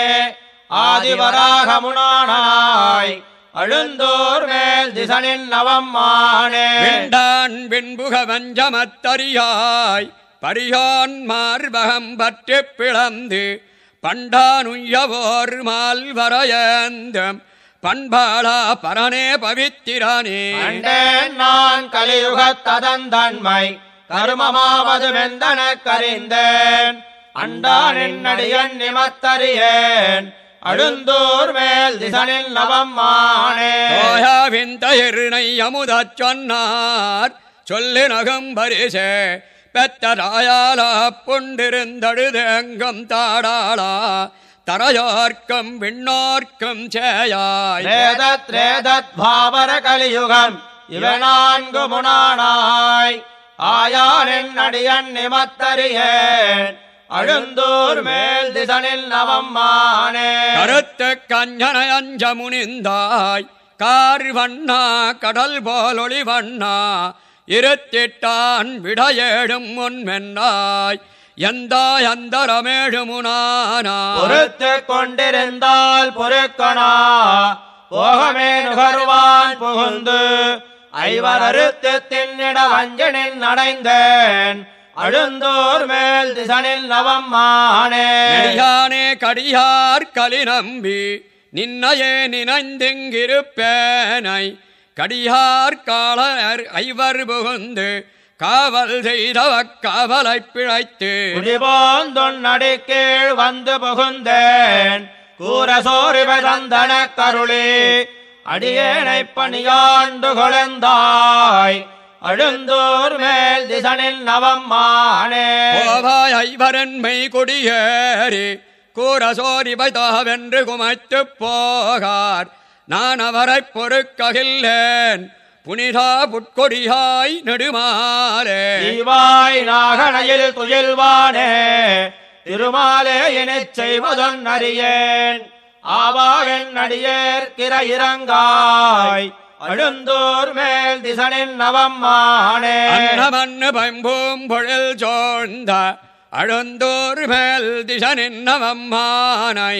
ஆதிவராக முனானாய். அழுந்தோர் மேல் திசனின் நவம்மானே. விண்டான் பின்புக வஞ்சமத்தறியாய் பரியான் மார்பகம் பற்றி பிளந்து. பண்டானுய்யவோர் மால்வரையந்தம். பண்பாளா பரனே பவித்திரானே. நான் கலியுகத்ததந்தன்மை கருமமாவது மெந்தன கறிந்தேன் அண்டானின் அடியன் நிமத்தறியேன் அழுந்தோர் மேல் திசனில் நவம்மானே. தோயாவின் தயிர்னை அமுதச் சொன்னார் சொல்லு நகம் பரிசே பெத்த தாயாலா புண்டிருந்தழுதெங்கும் தாடாளா தரையோர்க்கும் விண்ணோர்க்கும் சேயாய். ரேதத் ரேதத் பாவர கலியுகம் இவ நான்கு முனானாய். ஆயானின் அடியன் நிமத்தறியேன் அழுந்தோர் மேல் திசனில் நவம்மானே. கருத்து கஞ்சன அஞ்ச முனிந்தாய் கார் வண்ணா கடல் போலொளி வண்ணா இருத்திட்டான் விடையேடும் முன்மென்னாய். எந்தாய் அந்தரமேழுமுனானா? பொறுத்து கொண்டிருந்தால் பொறுக்கணா. போகமே நுகர்வான் புகுந்து ஐவர் அறுத்து தின்னிட வஞ்சனில் நடைந்தேன். அழுந்தோர் மேல் திசனில் நவம்மானே நெடியானே கடியார் கலி நம்பி நின்னையே நினைந்திங்கிருப்பேனை. கடியார் காலர் ஐவர் புகுந்து காவல் செய்தவ காவலை பிழைத்து குடிபோந்தொன் நடிக்கீழ் வந்து புகுந்தேன். கூற தந்தன கருளி அடியேனை பணியாண்டு கொழுந்தாய். அழுந்தோர் மேல் திசனில் நவம்மானே போவாய் ஐவரன்மை கொடியேறி கூற சோரிவை தாவென்று குமைத்துப் போகார். நான் அவரைப் பொறுக்ககில்லேன். புனிதா புட்கொடியாய் நெடுமாலே. தீவாய் நாகனையில் துயில்வானே திருமாலே எனச் செய்வதொன் அறியேன் ஆவாகன் அடியேற்கிற இறங்காய் அழுந்தோர் மேல் திசனின் நவம்மானே. அன்னமன்னு பம்பூம் பொழில் சோழ்ந்த அழுந்தோர் மேல் திசனின்னவம்மானை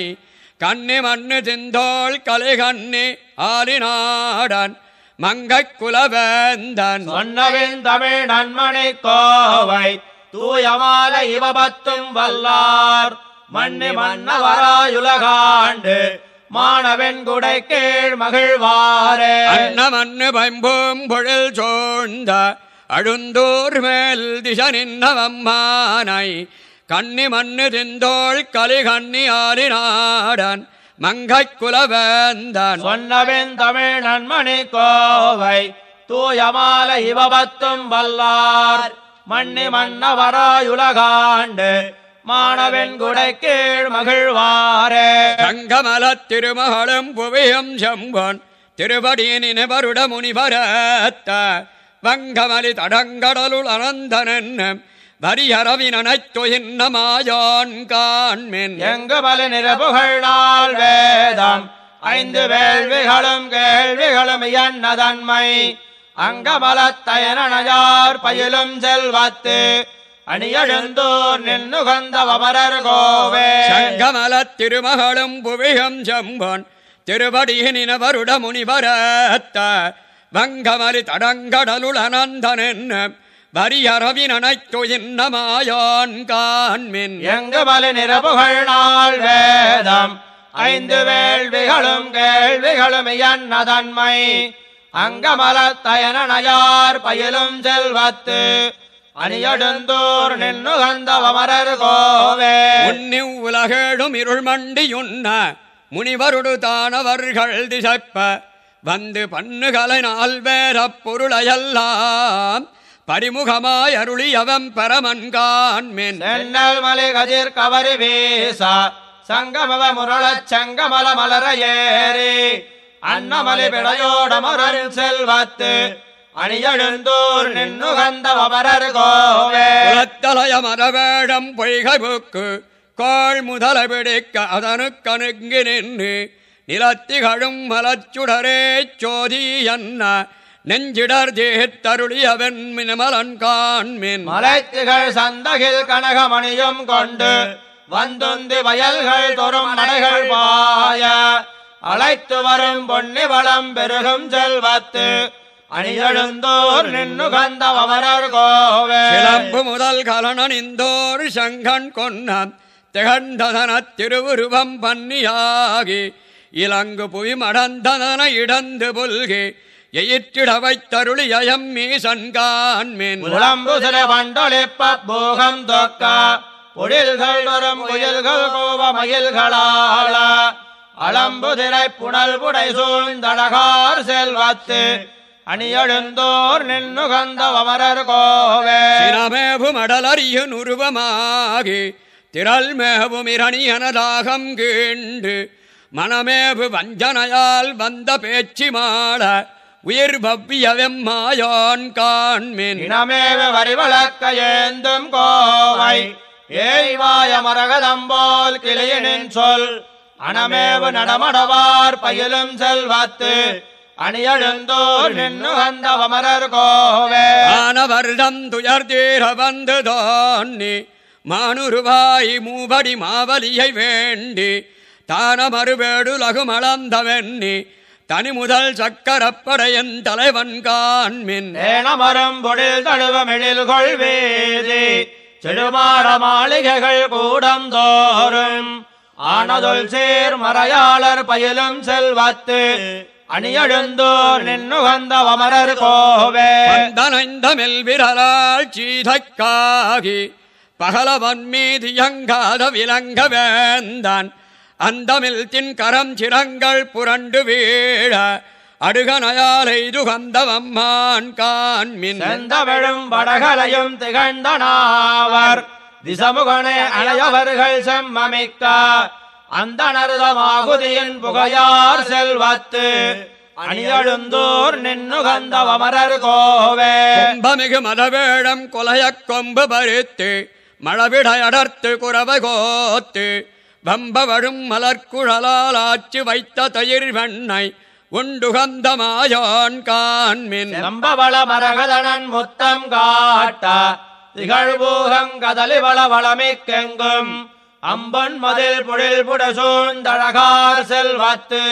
கண்ணி மண்ணு திந்தோள் கலை கண்ணி ஆலினாடன் மங்கைக் குலவேந்தன் சொன்னவின் தமிழ் நன்மணி கோவை தூயமால இவபத்தும் வல்லார். மண்ணி மன்னவராயுலகாண்டு மாணவன் குடை கீழ் மகிழ்வாரே. அன்னமன்னு பைம்பூம் பொழில் சோழ்ந்த அழுந்தூர் மேல் திச நின்னவம்மானை கண்ணி மண்ணு திந்தோள் கலி கண்ணி மங்கைக் குலவேந்தன் சொன்னவின் தமிழ் நன்மணி கோவை தூயமால இவபத்தும் வல்லார். மண்ணி மன்னவராயுலகாண்டு மாணவன் குடை கீழ் மகிழ்வாரே. சங்கமலத் திருமகளும் புவியும் செம்பொன் திருவடியினின வருட முனிவரத்த வங்கமலி தடங்கடலுள் அனந்தனன் வரியரவினனைத்துயின்ன மாயான் காண்மென் எங்கு பல நிரபுகள் நாள் வேதம் ஐந்து வேள்விகளும் கேள்விகளும் என்னதன்மை அங்கமலத்தயனார் பயிலும் செல்வத்து அணியெழுந்தூர் நின்னுகந்த அமரர் கோவே. சங்கமலத் திருமகளும் புவியும் செம்பொன் திருவடியினின வருட முனிவரத்த வங்கமலி தடங்கடலுள் அனந்தனன் வரியரவினனைத்துயின்ன மாயான் காண்மென். எங்கு பல நிரபுகள் நாள் வேதம் ஐந்து வேள்விகளும் கேள்விகளும் என்னதன்மை அங்கமலத்தயனார் பயிலும் செல்வத்து. அணியெழுந்தூர் நின்னுகந்த அமரர் கோவே. உன்னி உலகேடும் இருள் மண்டியுண்ண முனிவருடு தானவர்கள் திசைப்ப. வந்து பண்ணுகலை நால்வேரப் பொருளையெல்லாம் பரிமுகமாய் அருளியவம் பரமன்கான்மென் தென்னல் மலை கதிர் கவரி வீச சங்கமவ முரளச் சங்கமல மலர ஏறி அன்னமலை பிடையோட மரர் செல்வத்து அணியெழுந்தூர் நின்னுகந்த அமரர் கோவே. குலத்தலய மரவேடம் பொய்கைபுக்கு கோள் முதல பிடிக்க அதனுக்கணுங்கி நின்று நிலத்திகழும் மலச்சுடரே சோதி என்ன நெஞ்சிடர் தேத்தருளியவன் மினமலன் காண்மின். மலைத்திகள் சந்தகில் கனகமணியும் கொண்டு வந்துந்தி வயல்கள் தொறும் மடைகள் பாய. அழைத்து வரும் பொன்னி வளம் பெருகும் செல்வத்து அணியெழுந்தோர் நின்னுகந்த அமரர் கோவே. சிலம்பு முதல் கலனனிந்தோர் சங்கன் கொன்னம் திகழ்ந்ததன திருவுருவம் பன்னியாகி இலங்கு புவி மடந்ததன இடந்து புல்கி எயிற்றிட வைத்தருளியம் மீசன் காண்மின் புலம்பு சில வண்டொழிப்ப பூகம் தொக்க பொழில்கள் வரும் புயல்கள் கோப மயில்களாள அளம்பு திரை புனல் புடை சூழ்ந்தழகார் செல்வத்து அணியெழுந்தோர் நின்னுகந்த அமரர் கோவே. சினமேவு மடலறியு உருவமாகி திரள் மேவும் இரணியனதாகம் கீண்டு மனமேவு வஞ்சனையால் வந்த பேச்சு மாட உயிர் பவ்வியவெம் மாயான் காண்மின். இனமேவ வரிவளக்க ஏந்தும் கோவை. ஏய்வாய மரகதம்போல் கிளியனின் சொல். அனமேவ நடமடவார் பயிலும் செல்வத்து. அணியெழுந்தோர் நின்னுகந்த அமரர் கோவே. ஆனவர்தம் துயர் தீர வந்து தோன்னி. மானுருவாய் மூபடி மாவலியை வேண்டி. தான மறுவேடு லகுமளந்தவெண்ணி தனி முதல் சக்கரப்படையன் தலைவன் காண்மின். ஏனமரும் பொழில் தழுவமிழில் கொள்வேதி செடுமாட மாளிகைகள் கூடம் தோறும். ஆனதுல் சீர் மறையாளர் பயிலும் செல்வத்து அணியெழுந்தோர் நின்னுகந்த அமரர் கோவே. வந்தனைந்தமில் விரலால் சீதைக்காகி பகலவன் மீது இயங்காத விலங்க வேந்தான். அந்தமில் தின் கரம் சிரங்கள் புரண்டு வீழ அடுகனையாலை துகந்தவம்மான் காண்மின். செந்தவிழும் வடகலையும் திகழ்ந்தனாவர். திசமுகனை அணையவர்கள் செம்மமிக்க அந்த நருதமாகுதியின் புகையார் செல்வத்து. அணியழுந்தோர் நின்னுகந்த அமரர் கோவே. கும்பமிகு மதவேடம் கொலையக் கொம்பு பறித்து மழவிடை அடர்த்து குறவை கோத்து வம்பவழும் மலர்குழலால் ஆச்சு வைத்த தயிர் வெண்ணை உண்டுகந்த மாயான் காண்மின். செம்பவள மரகதனன் முத்தம் காட்ட திகழ்பூகம் கதலி வள வளமிக்கெங்கும். அம்பன் மதில் பொழில் புடசூழ்ந்தழகார் செல்வத்து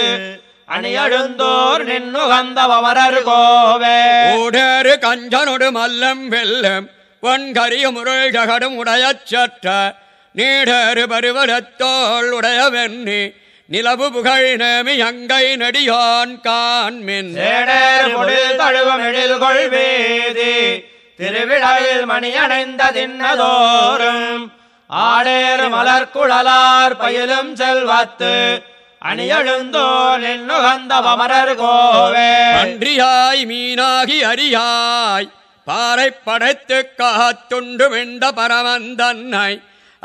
அணியழுந்தோர் நின்னுகந்த வமரர் கோவே. ஊடேறு கஞ்சனொடு மல்லம் வெல்லம் வன்கரிய முருள் ஜகடும் உடையச் சற்ற நீடேறு பருவரத்தோள் உடைய வெண்ணி நிலவு புகழ் நேமி அங்கை நடியான் காண்மின் சேடேர் பொழில் தழுவம் எழில் கொள்வேதி திருவிழாவில் மணி அணைந்த தின்னதோறும் ஆடேர் மலர்குழலார் பயிலும் செல்வத்து அணியழுந்தோ நின்னுகந்த வமரர் கோவே. அன்றியாய் மீனாகி அரியாய் பாறை படைத்து காத்துண்டு வெண்ட பரமந்தன்னை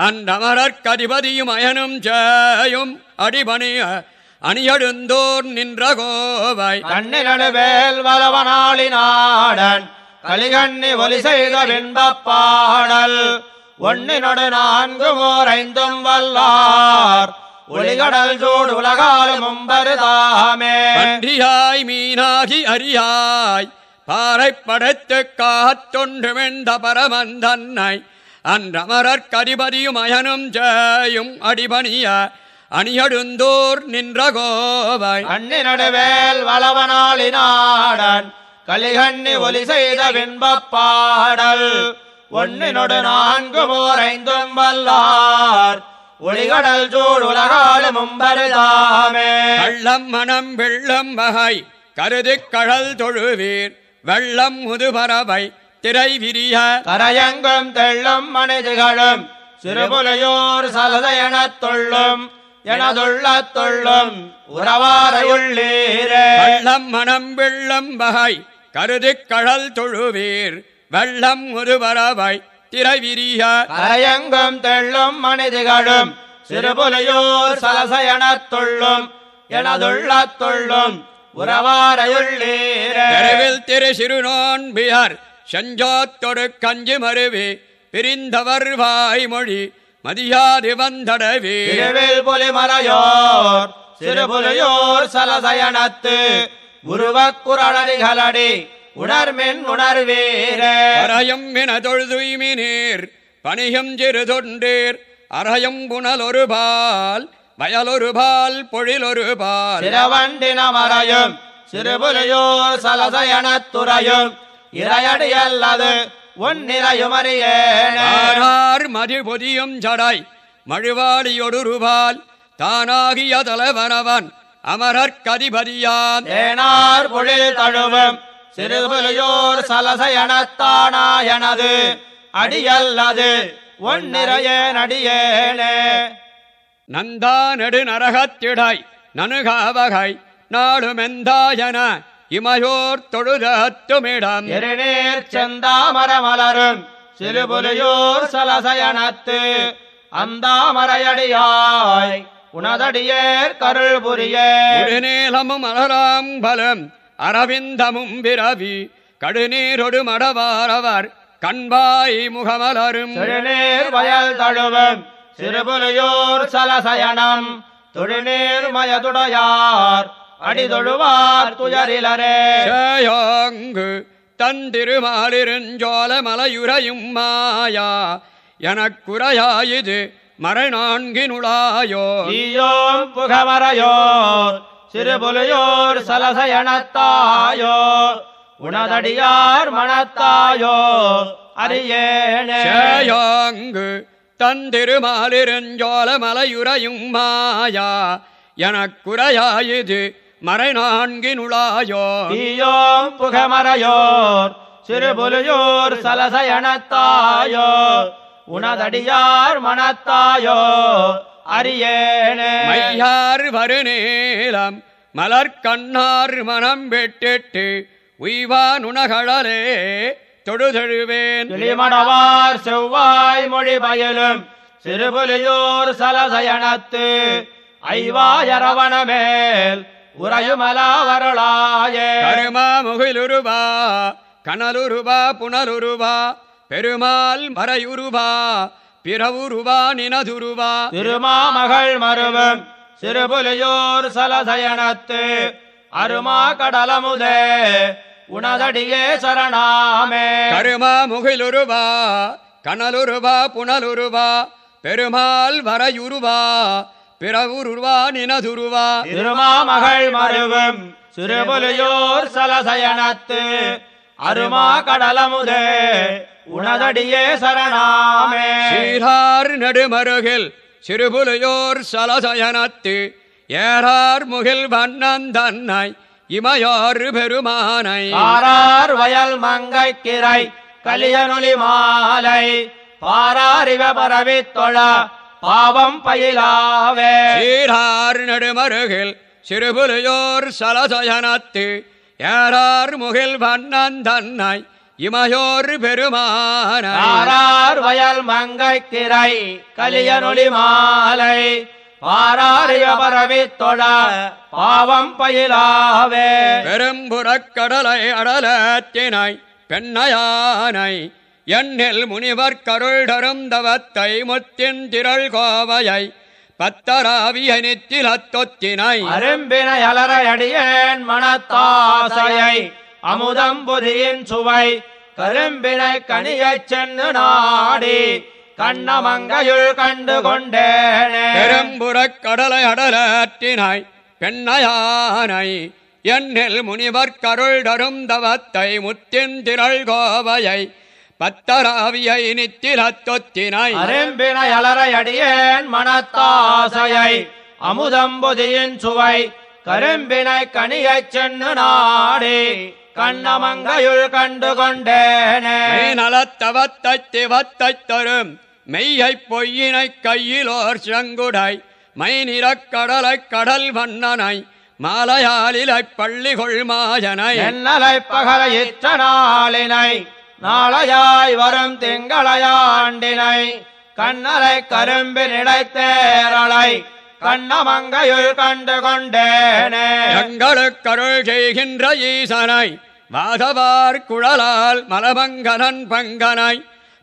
அன்றமரற் கதிபதியும் அயனும் ஜெயும் அடிபணிய அணியழுந்தோர் நின்ற கோவை. கண்ணினடுவேல் வலவனாளி நாடன் கலிகண்ணி ஒலி செய்த பின்பப் பாடல். ஒன்னினொடு நான்கு மோர் ஐந்தும் வல்லார் ஒளிகடல் சூடு உலகாலும் மும்பருதாமே அன்றியாய் மீனாகி அரியாய் பாறை படைத்து காத்துண்டு வெண்ட பரமந்தன்னை. அன்றமரற் கதிபதியும் அயனும் ஜெயும் அடிபணிய அணியழுந்தோர் நின்ற கோவை கண்ணினடுவேல் வலவனாளி நாடன் கலிகண்ணி ஒலி செய்த பின்பப் பாடல் ஒன்னினொடு நான்கு மோர் ஐந்தும் வல்லார் ஒளிகடல் சூடு உலகாலும் மும்பருதாமே கள்ளம் மனம் வெள்ளம் வகை கருது கழல் தொழுவீர் வெள்ளம் முதுபறவை திரை விரிய கரையங்கும் தெள்ளும் மனிதர்களும் சிறுபுலையோர் சலத எனத் தொள்ளும் எனதுள்ளத் தொள்ளும் உறவாரையுள்ளீரே கள்ளம் மனம் வெள்ளம் வகை கருது கழல் தொழுவீர் வெள்ளம் முதுபறவை திரை விரிய கரையங்கும் தெள்ளும் மனிதர்களும் சிறுபுலையோர் சலச எனத் தொள்ளும் எனதுள்ளத் தொள்ளும் உறவாரையுள்ளீரே தெருவில் திரு சிறுநோன்பியர் செஞ்சோத்தொடு கஞ்சி மருவி பிரிந்தவர் வாய்மொழி மதியாது வந்தடவே. திருவில் புலிமலையோர் சிறுபுலியோர் சலசயனத்து உருவக் குரலடிகளடி உணர்மின் உணர்வீரே. அறையும் என தொழுதுய்மி நீர் பணியும் சிறு தொண்டீர் அறையும் புனலொரு பால் வயலொரு பால் பொழிலொரு பால். சிறவண்டின மறையும் சிறுபுலியோர் சலசயனத்துறையும் இறையடியல்லது ஒன்னிலையுமறியேனே ஆனார் மதி பொதியும் ஜடை மழுவாளியொடுருபால் தானாகிய தலைவனவன் அமரர் கதிபதியான். தேனார் பொழில் தழுவும் சிறுபுலியோர் சலசயனத்தானாயனது அடியல்லது ஒன்னிறையேன் அடியேனே. நந்தா நெடு நரகத்திடை நனுகாவகை நாடுமெந்தாயன இமையோர் தொழுதத்துமிடம். எரிநீர் செந்தாமர மலரும் சிறுபுலியோர் சலசயனத்து அந்தாமரையடியாய் உனதடியேர் கருள் புரியே நெடுநீளமும் அலராம்பலம் அரவிந்தமும் பிறவி கடுநீரொடு மடவாரவர் கண்பாய் முகமலரும். திருநீர் வயல் தழுவும் சிறுபுலியோர் சலசயனம் தொழுநீர் மயதுடையார் அடிதொழுவார் துயரிலரே. சேயோங்கு தந்திருமாலிருஞ்சோல மலையுறையும் மாயா. எனக்குறையாயிது மறை நான்கினுளாயோ ஈயோம் புகமரையோர் சிறுபுலியோர் சலசயனத்தாயோ உனதடியார் மனத்தாயோ அரியேனே. சேயோங்கு தந்திருமாலிருஞ்சோல மலையுறையும் மாயா. எனக்குறையாயிது மறை நான்கினுளாயோ ஈயோம் புகமரையோர் சிறுபுலியோர் சலசயனத்தாயோ உனதடியார் மனத்தாயோ அரியேனே. மையார் வருநீலம் மலர் கண்ணார் மனம் விட்டிட்டு உய்வானுணகழலே தொழுதழுவேன். கிளிமடவார் செவ்வாய் மொழி பயலும் சிறுபுலியோர் சலசயனத்து ஐவாயரவணமேல் உறையுமலாவருளாயே கருமா முகிலுருவா கனலுருவா புனலுருவா பெருமாள் மறையுருவா பிறவுருவா நினதுருவா. திருமாமகள் மருவும் சிறுபுலியோர் சலசயனத்து அருமா கடலமுதே உனதடியே சரணாமே. கருமா முகிலுருவா கனலுருவா புனலுருவா பெருமாள் வரையுருவா பிறவுருவா நினதுருவா. திருமாமகள் மருவும் சிறுபுலியோர் சலசயனத்து. அருமா கடலமுதே உனதடியே சரணாமே. சீரார் நெடுமருகில் சிறுபுலையோர் சலசயனத்து. ஏறார் முகில் வண்ணன் தன்னை இமையாறு பெருமானை. ஆரார் வயல் மங்கை கிரை கலியனொலி மாலை. பாராரிவ பரவித் தொழ பாவம் பயிலாவே. சீரார் நெடுமருகில் சிறுபுலையோர் சலசயனத்து ஏறார் முகில் வண்ணன் தன்னை இமையோர் பெருமானை. ஆரார் வயல் மங்கை கிரை கலியனொலி மாலை. பாராரிவ பரவித் தொழ பாவம் பயிலாவே. பெரும்புறக் கடலை அடலத்தினை பெண்ணையானை எண்ணில் முனிவர் கருள் தரும் தவத்தை முத்தின் திரள் கோவையை பத்தராவிய நித்திலத்தொத்தினை. அரும்பினை அலற அடியேன் மனத்தாசையை அமுதம் புதியின் சுவை கரும்பினை கனியச் சென்னு நாடி கண்ணமங்கையுள் கண்டு கொண்டேனே. பெரும்புறக் கடலை அடலத்தினை பெண்ணையானை எண்ணில் முனிவர் கருள் தரும் தவத்தை முத்தின் திரள் கோவையை பத்தராவியை நித்திலத்தொத்தினை அரும்பினை அலற அடியேன் மனத்தாசையை. அமுதம் புதியின் சுவை கரும்பினை கனியச் சென்னு நாடி கண்ணமங்கையுள் கண்டு கொண்டேனே. நலத்தவத்தைத் திவத்தைத் தரும் மெய்யைப் பொய்யினைக் கையிலோர் செங்குடை மை நிறக்கடலைக் கடல் வண்ணனை மாலையாலிலைப் பள்ளிகொள் மாயனை. என்னலை பகல நாளினை நாளையாய் வரும் திங்களையாண்டினை கண்ணலை கரும்பினிடைத்தேரலை கண்ணமங்கையுள் கண்டு கொண்டேனே எங்களுக்கருள் செய்கின்ற ஈசனை வாதவார் குழலால் மலமங்கனன் பங்கனாய்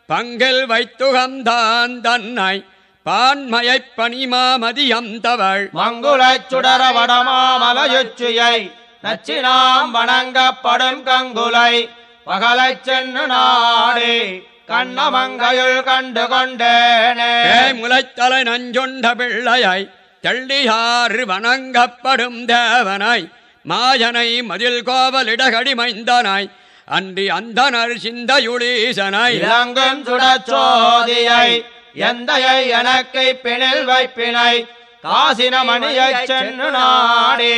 பங்கில் வைத்துகந்தான் தன்னை பான்மையைப் பணிமாமதியம் தவள். மங்குளச் சுடர வடமாமலையுச்சியை நச்சினாம் வணங்கப்படும் கங்குலை பகலைச் சென்னு நாடி கண்ணமங்கையுள் கண்டு கொண்டேனே முளைத்தலை நஞ்சொண்ட பிள்ளையை தெள்ளியாறு வணங்கப்படும் தேவனாய் மாயனை மதில் கோவலிடகடி மைந்தனாய் அன்றி அந்தனர் சிந்தையுளீசனாய். இளங்கும் சுடச்சோதியை எந்தையை எனக்கு பிணில் வைப்பினை காசின மணியைச் சென்னு நாடி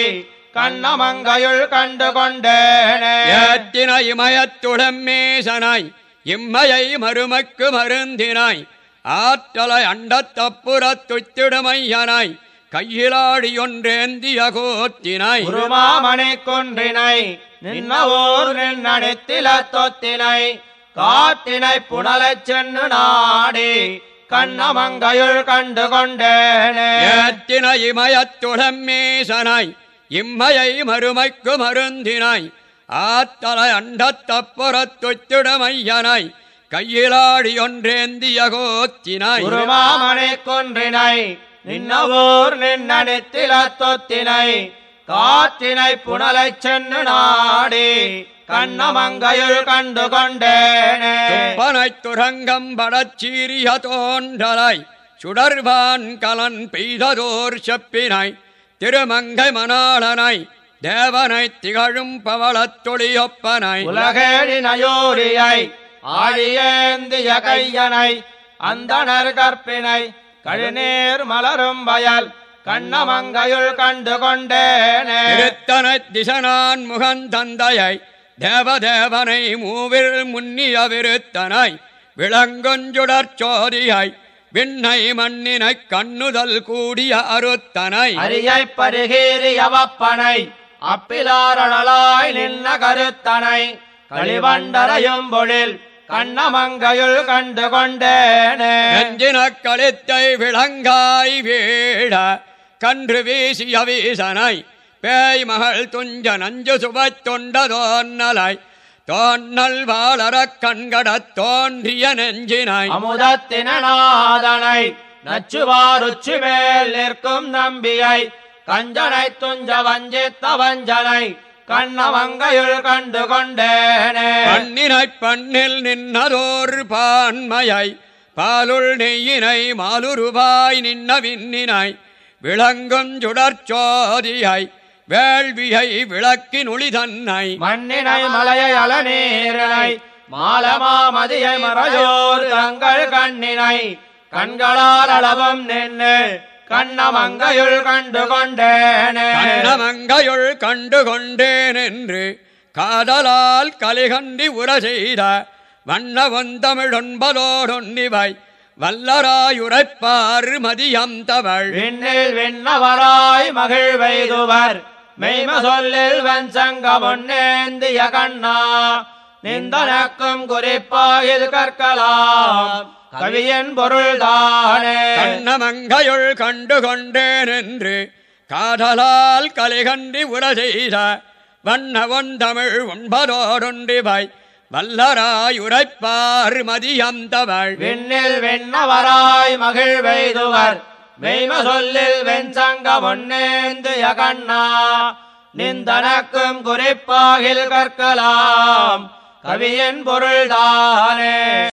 கண்ணமங்கையுள் கண்டு கொண்டேனே ஏத்தின இமயத்துடம் மேசனாய் இம்மையை மறுமக்கு மருந்தினாய் ஆற்றலை அண்டத்தப்புறத் துய்த்திடுமையனாய் கையிலாடி ஒன்றேந்திய கோத்தினாய் குருமாமணி குன்றினை நின்னவோர் நின்னடித்தில தொத்தினை காட்டினை புனலைச் சென்னு நாடி கண்ணமங்கையுள் கண்டு கொண்டேனே ஏத்தின இமயத்துடம் மேசனாய் இம்மையை மறுமைக்கு மருந்தினாய். ஆத்தலை அண்டத்தப்புறத் துய்த்திடுமையனாய் கையிலாடி ஒன்றேந்திய கோத்தினாய். குருமாமணி குன்றினை நின்னவோர் நின்னடித்தில தொத்தினை காற்றினை புனலைச் சென்னு நாடி. கண்ணமங்கையுள் கண்டு கொண்டேனே. தும்பனைத் துரங்கம் படச்சீரிய தோன்றலாய். சுடர்வான் கலன் பெய்ததோர் செப்பினாய். திருமங்கை மணாளனாய் தேவனைத் திகழும் பவளத் தொழியொப்பனாய். உலகேழினையோரியை ஆழியேந்திய கையனை அந்தணர் கற்பினை கழுநீர் மலரும் வயல் கண்ணமங்கையுள் கண்டு கொண்டேனே. திருத்தனைத் திசனான் முகந்தந்தையை தேவதேவனை மூவில் முன்னிய விருத்தனாய் விளங்குஞ்சுடற் சோதியாய் விண்ணை மண்ணினைக் கண்ணுதல் கூடிய அருத்தனை. அரியை பருகீரியவப்பனை அப்பிலாரணலாய் நின்ன கருத்தனை. களிவண்டரையும் பொழில் கண்ணமங்கையுள் கண்டு கொண்டேனே. நெஞ்சின கழுத்தை விளங்காய் வீழ கன்று வீசிய வீசனாய் பேய் மகள் துஞ்ச நஞ்சு சுபத் தொண்டதோன்னலாய் தோன்னல் வாளரக் கண்கடத் தோன்றிய நெஞ்சினாய் அமுதத்தினாதனை நச்சுவாருச்சி மேல் நிற்கும் நம்பியை கஞ்சனை துஞ்ச வஞ்சித்த வஞ்சனை கண்ணமங்கையுள் கண்டு கொண்டேனே பண்ணினைப் பண்ணில் நின்னதோர் பான்மையை பாலுள் நெய்யினை மாலுருவாய் நின்ன விண்ணினாய் விளங்கும் சுடற்சோதியாய் வேள்வியை விளக்கின் ஒளி தன்னை மண்ணினை மலையை அலநீரனை மாலமாமதியை மறையோர் தங்கள் கண்ணினை. கண்களால் அளவும் நின்று கண்ணமங்கையுள் கண்டு கொண்டேனே. கண்ணமங்கையுள் கண்டு கொண்டேன் என்று காதலால் கலிகண்டி உர செய்த வண்ணவந்தமிழொன்பதோடொன்னிவை வல்லராயுரைப்பாறு மதியம் தவள். விண்ணில் விண்ணவராய் மகிழ்வைதுவர். மெய்ம சொல்லில் வெஞ்சங்க முன்னேந்திய கண்ணா. நிந்தனக்கும் குறிப்பாயில் கற்கலாம். கவியன் பொருள்தானே. கண்ணமங்கையுள் கண்டு கொண்டேன் என்று காதலால் கலிகண்டி உர செய்த வண்ணவந்தமிழ் ஒன்பதோடொன்றிவை வல்லராயுரைப்பாறு மதியம் தவள் விண்ணில் விண்ணவராய் மகிழ்வைதுவர் மெய்ம சொல்லில் வெஞ்சங்க முன்னேந்திய கண்ணா நிந்தனக்கும் குறிப்பாகில் கற்கலாம். கவியின் பொருள்தானே.